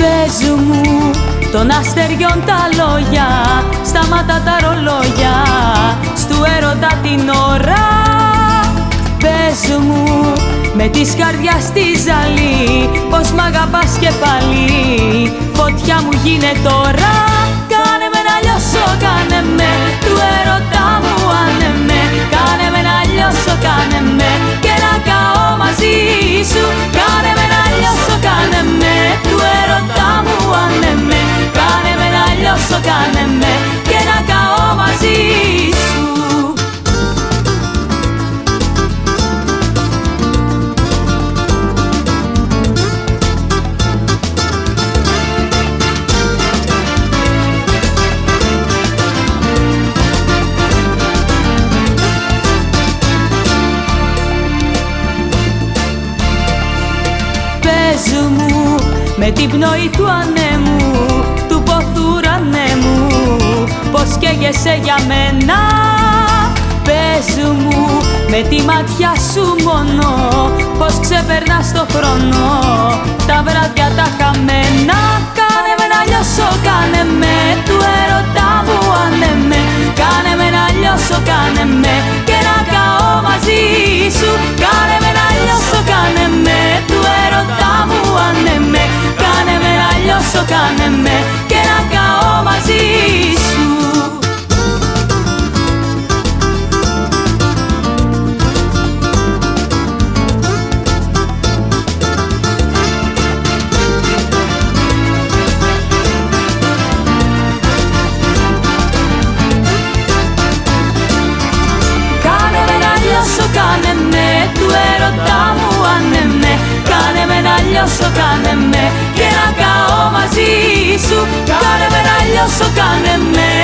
Πες μου. Των αστεριών τα λόγια Σταματά τα ρολόγια. Στου έρωτα την ώρα Πες μου με της καρδιάς τη ζαλή Πως μ' αγαπάς και πάλι. Φωτιά μου γίνε τώρα με Και να καώ μαζί σου. Μου με την πνοή του ανέμου του ποθουρανέμου πως καίγεσαι για μένα. Πες μου με τη ματιά σου μόνο πως ξεπερνάς το χρόνο. Τα βράδια τα χαμένα Κάνε με να λιώσω, κάνε με. Του έρωτα μου ανέμε Κάνε με να λιώσω, κάνε με. Και να καώ μαζί σου. Κάνε με να λιώσω, κάνε με. Του έρωτα μου ανέμε Κάνε με να λιώσω, κάνε με λιώσω, κάνε με Και να καώ μαζί σου. Κάνε με να λιώσω, κάνε με Του έρωτά μου ανέμε Κάνε με να λιώσω, κάνε με